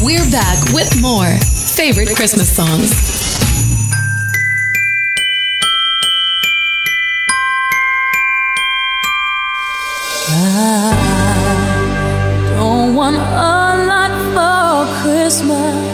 We're back with more favorite Christmas songs. I don't want a lot for Christmas.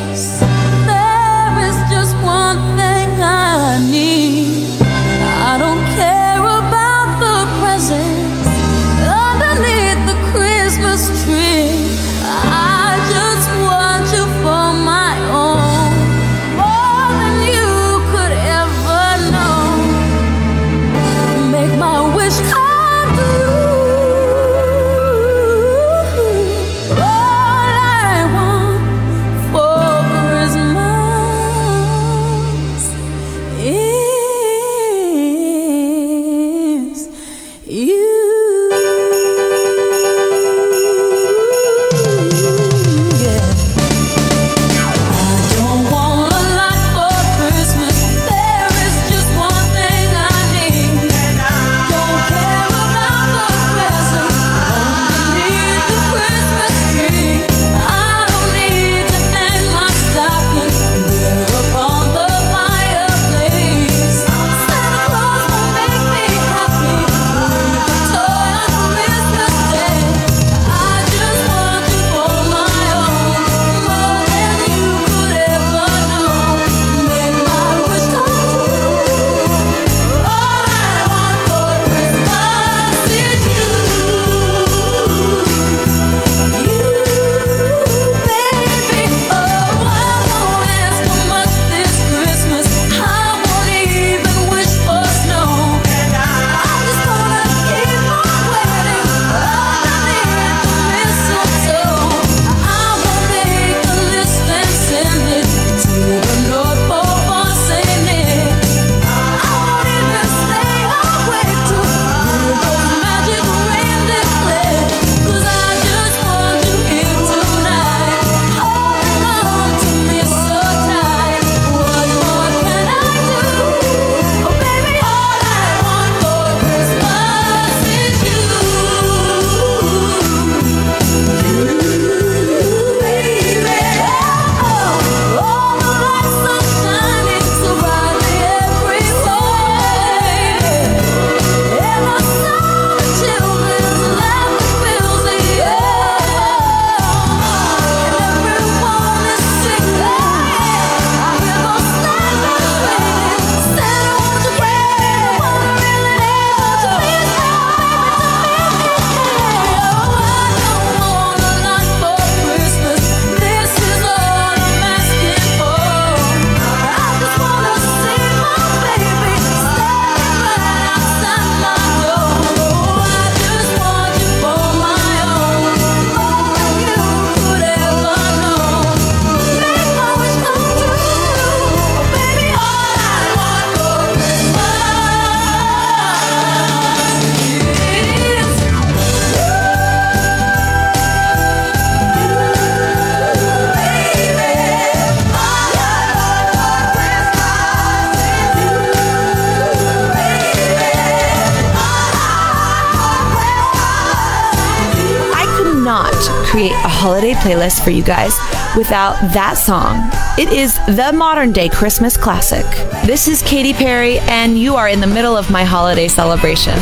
Holiday playlist for you guys without that song. It is the modern day Christmas classic. This is Katy Perry, and you are in the middle of my holiday celebration.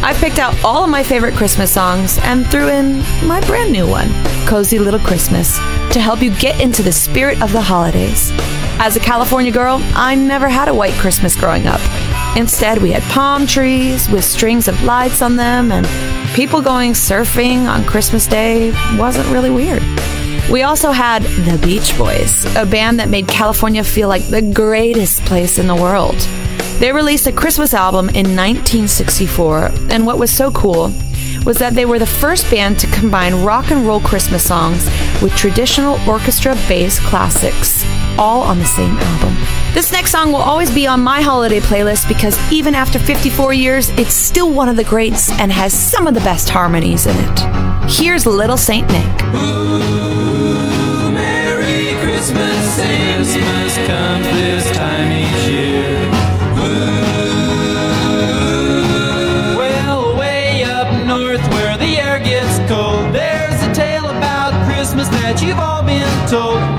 I picked out all of my favorite Christmas songs and threw in my brand new one, Cozy Little Christmas, to help you get into the spirit of the holidays. As a California girl, I never had a white Christmas growing up. Instead, we had palm trees with strings of lights on them, and people going surfing on Christmas Day wasn't really weird. We also had the Beach Boys, a band that made California feel like the greatest place in the world. They released a Christmas album in 1964, and what was so cool was that they were the first band to combine rock and roll Christmas songs with traditional orchestra based classics, all on the same album. This next song will always be on my holiday playlist because even after 54 years, it's still one of the greats and has some of the best harmonies in it. Here's Little Saint Nick. Ooh, Merry Christmas, Saint Christmas Nick. comes this time each year. Ooh. Well, way up north where the air gets cold, there's a tale about Christmas that you've all been told.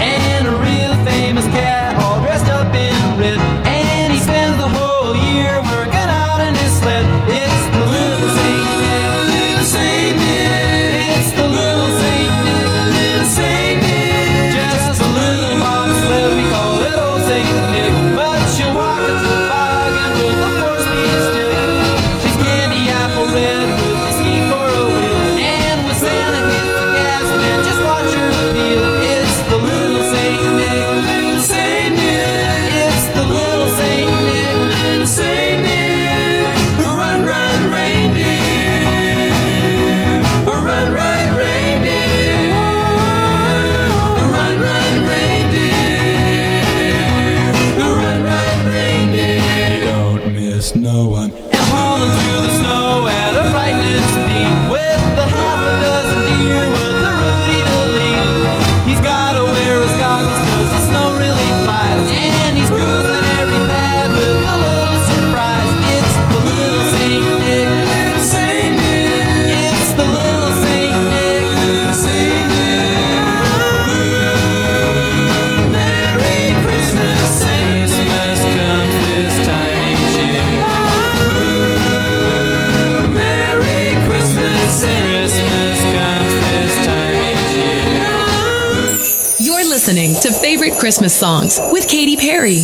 no one. And hauling through the snow at a brightness. Christmas songs with Katy Perry.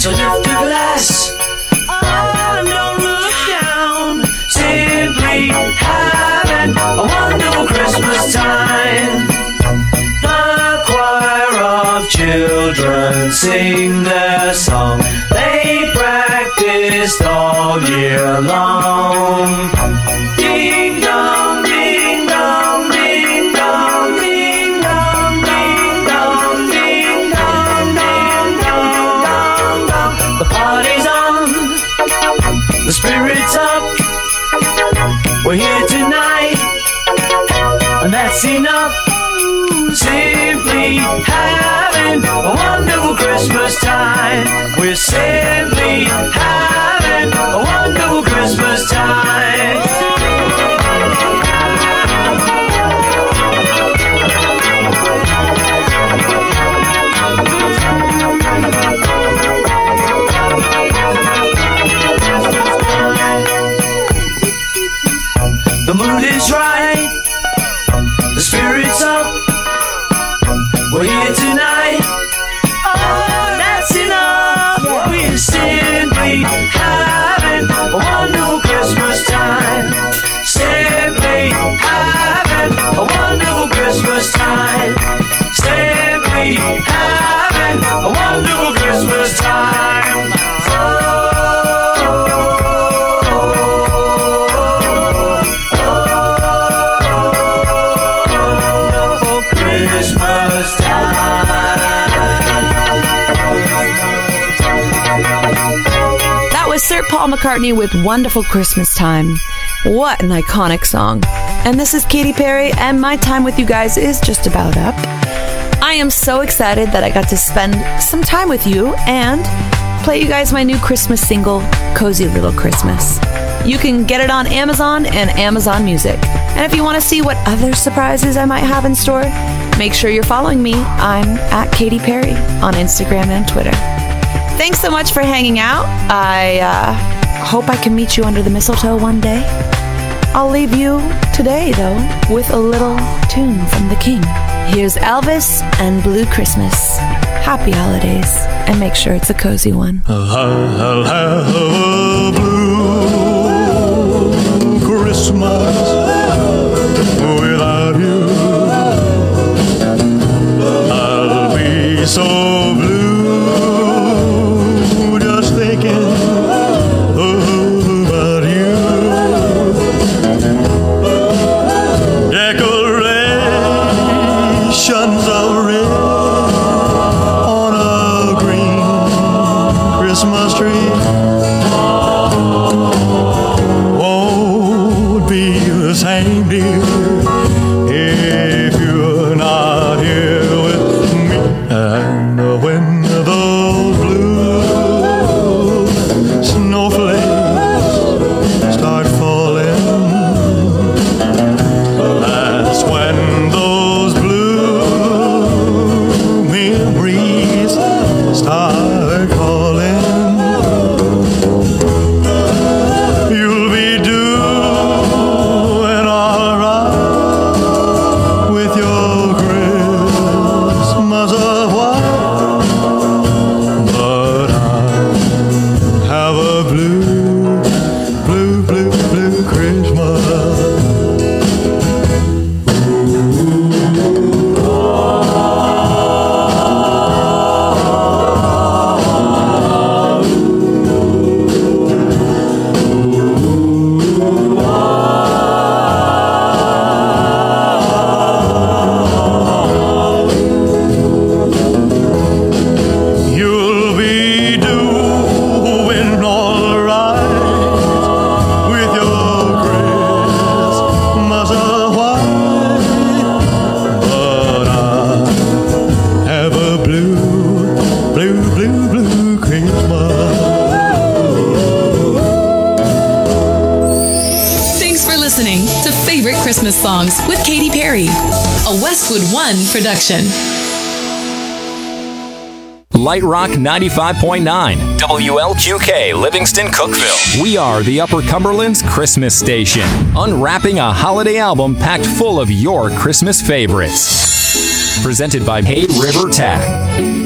Turn lift the glass. Oh, and don't look down. Simply having a wonderful Christmas time. The choir of children sing their song. They practiced all year long. that's enough. Simply having a wonderful Christmas time. We're simply tonight. Paul McCartney with Wonderful Christmas Time. What an iconic song. And this is Katy Perry, and my time with you guys is just about up. I am so excited that I got to spend some time with you and play you guys my new Christmas single, Cozy Little Christmas. You can get it on Amazon and Amazon Music. And if you want to see what other surprises I might have in store, make sure you're following me. I'm at Katy Perry on Instagram and Twitter. Thanks so much for hanging out. I uh, hope I can meet you under the mistletoe one day. I'll leave you today, though, with a little tune from the King. Here's Elvis and Blue Christmas. Happy holidays, and make sure it's a cozy one. Blue Christmas without you. I'll be so Christmas Songs with Katy Perry, a Westwood One production. Light Rock 95.9, WLQK, Livingston, Cookeville. We are the Upper Cumberland's Christmas station, unwrapping a holiday album packed full of your Christmas favorites. Presented by Hay River Tag.